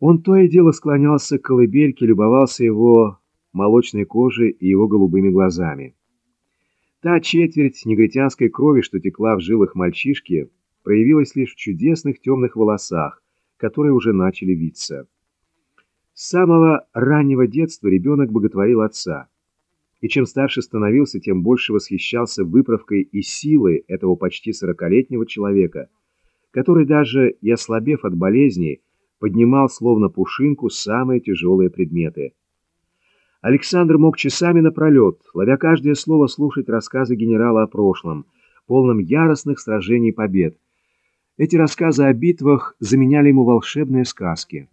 Он то и дело склонялся к колыбельке, любовался его молочной кожей и его голубыми глазами. Та четверть негритянской крови, что текла в жилах мальчишки, проявилась лишь в чудесных темных волосах, которые уже начали виться. С самого раннего детства ребенок боготворил отца. И чем старше становился, тем больше восхищался выправкой и силой этого почти сорокалетнего человека, который даже и ослабев от болезней, поднимал словно пушинку самые тяжелые предметы. Александр мог часами напролет, ловя каждое слово, слушать рассказы генерала о прошлом, полном яростных сражений и побед. Эти рассказы о битвах заменяли ему волшебные сказки.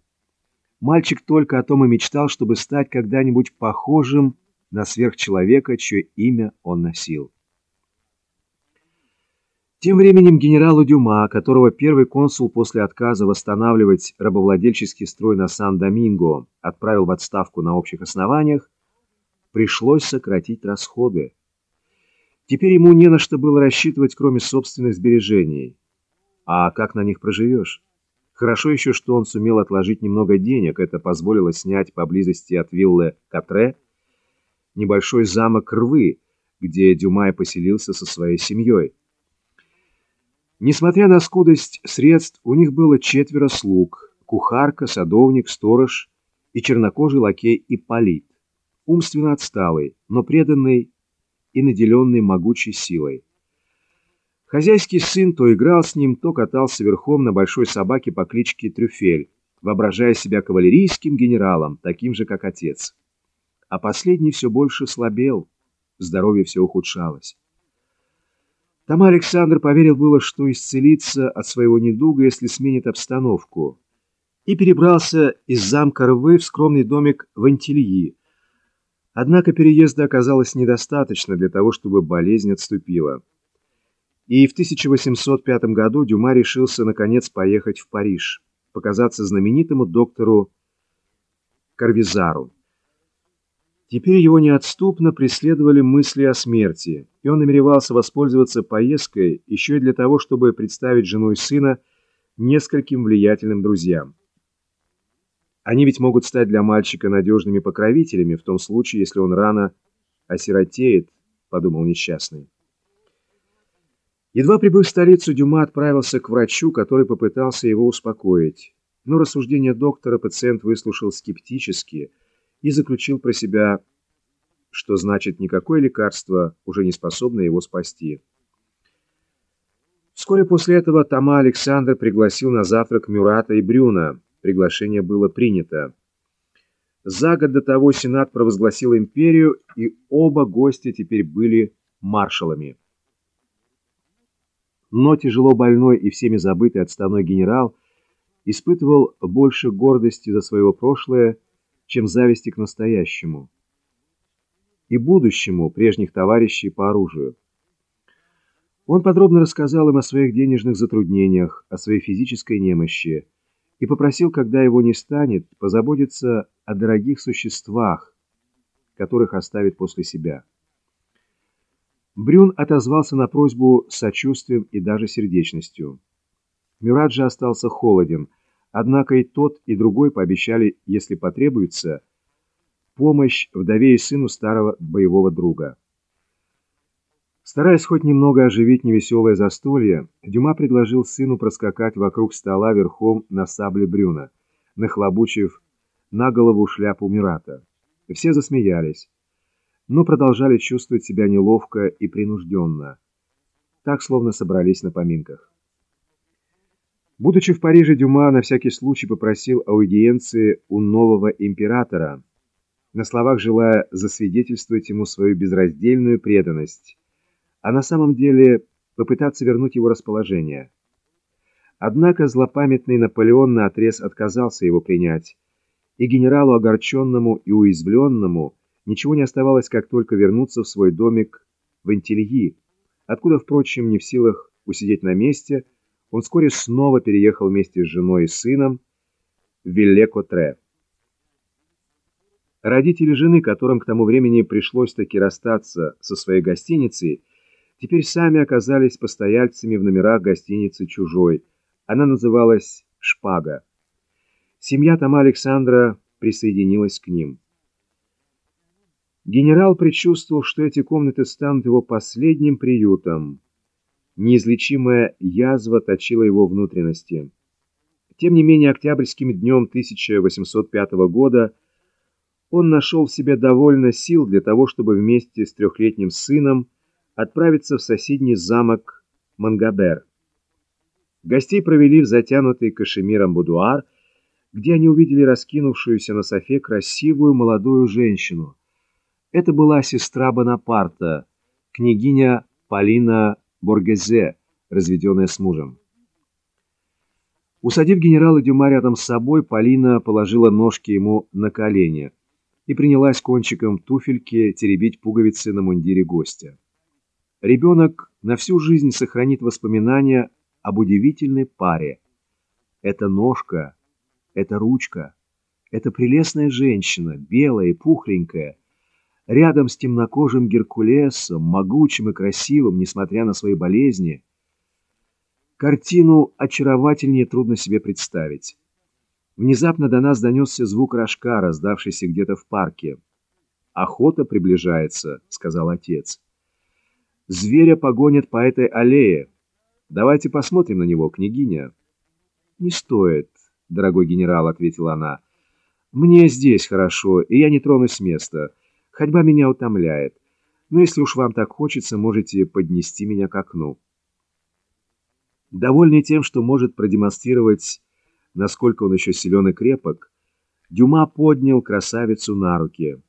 Мальчик только о том и мечтал, чтобы стать когда-нибудь похожим на сверхчеловека, чье имя он носил. Тем временем генералу Дюма, которого первый консул после отказа восстанавливать рабовладельческий строй на Сан-Доминго отправил в отставку на общих основаниях, пришлось сократить расходы. Теперь ему не на что было рассчитывать, кроме собственных сбережений. А как на них проживешь? Хорошо еще, что он сумел отложить немного денег, это позволило снять поблизости от виллы Катре небольшой замок Рвы, где Дюмай поселился со своей семьей. Несмотря на скудость средств, у них было четверо слуг, кухарка, садовник, сторож и чернокожий лакей Ипполит, умственно отсталый, но преданный и наделенный могучей силой. Хозяйский сын то играл с ним, то катался верхом на большой собаке по кличке Трюфель, воображая себя кавалерийским генералом, таким же, как отец. А последний все больше слабел, здоровье все ухудшалось. Там Александр поверил было, что исцелится от своего недуга, если сменит обстановку, и перебрался из замка Рвы в скромный домик в Антильи. Однако переезда оказалось недостаточно для того, чтобы болезнь отступила. И в 1805 году Дюма решился наконец поехать в Париж, показаться знаменитому доктору Карвизару. Теперь его неотступно преследовали мысли о смерти, и он намеревался воспользоваться поездкой еще и для того, чтобы представить жену и сына нескольким влиятельным друзьям. Они ведь могут стать для мальчика надежными покровителями в том случае, если он рано осиротеет, подумал несчастный. Едва прибыв в столицу, Дюма отправился к врачу, который попытался его успокоить. Но рассуждения доктора пациент выслушал скептически – и заключил про себя, что значит никакое лекарство уже не способно его спасти. Вскоре после этого Тома Александр пригласил на завтрак Мюрата и Брюна. Приглашение было принято. За год до того Сенат провозгласил империю, и оба гостя теперь были маршалами. Но тяжело больной и всеми забытый отставной генерал испытывал больше гордости за своего прошлое, чем зависти к настоящему и будущему прежних товарищей по оружию. Он подробно рассказал им о своих денежных затруднениях, о своей физической немощи и попросил, когда его не станет, позаботиться о дорогих существах, которых оставит после себя. Брюн отозвался на просьбу сочувствием и даже сердечностью. Мюрат остался холоден, Однако и тот, и другой пообещали, если потребуется, помощь вдове и сыну старого боевого друга. Стараясь хоть немного оживить невеселое застолье, Дюма предложил сыну проскакать вокруг стола верхом на сабле Брюна, нахлобучив на голову шляпу Мирата. Все засмеялись, но продолжали чувствовать себя неловко и принужденно, так словно собрались на поминках. Будучи в Париже, Дюма на всякий случай попросил аудиенции у нового императора, на словах желая засвидетельствовать ему свою безраздельную преданность, а на самом деле попытаться вернуть его расположение. Однако злопамятный Наполеон наотрез отказался его принять, и генералу огорченному и уязвленному ничего не оставалось, как только вернуться в свой домик в Антильи, откуда, впрочем, не в силах усидеть на месте – он вскоре снова переехал вместе с женой и сыном в Виллекотре. Родители жены, которым к тому времени пришлось таки расстаться со своей гостиницей, теперь сами оказались постояльцами в номерах гостиницы «Чужой». Она называлась «Шпага». Семья Тома Александра присоединилась к ним. Генерал предчувствовал, что эти комнаты станут его последним приютом. Неизлечимая язва точила его внутренности. Тем не менее, октябрьским днем 1805 года он нашел в себе довольно сил для того, чтобы вместе с трехлетним сыном отправиться в соседний замок Мангабер. Гостей провели в затянутый кашемиром будуар, где они увидели раскинувшуюся на софе красивую молодую женщину. Это была сестра Бонапарта, княгиня Полина Боргезе, разведенная с мужем. Усадив генерала Дюма рядом с собой, Полина положила ножки ему на колени и принялась кончиком туфельки теребить пуговицы на мундире гостя. Ребенок на всю жизнь сохранит воспоминания об удивительной паре. Это ножка, это ручка, это прелестная женщина, белая и пухленькая, рядом с темнокожим Геркулесом, могучим и красивым, несмотря на свои болезни. Картину очаровательнее трудно себе представить. Внезапно до нас донесся звук рожка, раздавшийся где-то в парке. «Охота приближается», — сказал отец. «Зверя погонят по этой аллее. Давайте посмотрим на него, княгиня». «Не стоит», — дорогой генерал», — ответила она. «Мне здесь хорошо, и я не тронусь с места». Ходьба меня утомляет, но если уж вам так хочется, можете поднести меня к окну. Довольный тем, что может продемонстрировать, насколько он еще силен и крепок, Дюма поднял красавицу на руки.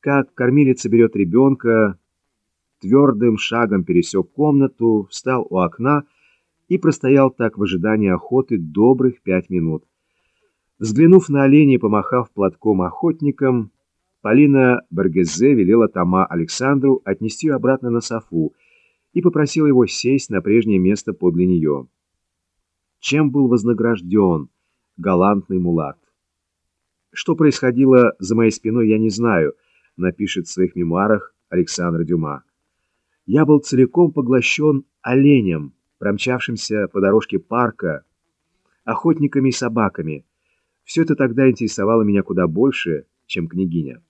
Как кормилица берет ребенка, твердым шагом пересек комнату, встал у окна и простоял так в ожидании охоты добрых пять минут. Взглянув на оленя и помахав платком охотникам, Полина Баргезе велела Тома Александру отнести ее обратно на Софу и попросила его сесть на прежнее место подле нее. Чем был вознагражден галантный мулат? Что происходило за моей спиной, я не знаю, напишет в своих мемуарах Александр Дюма. Я был целиком поглощен оленем, промчавшимся по дорожке парка, охотниками и собаками. Все это тогда интересовало меня куда больше, чем княгиня.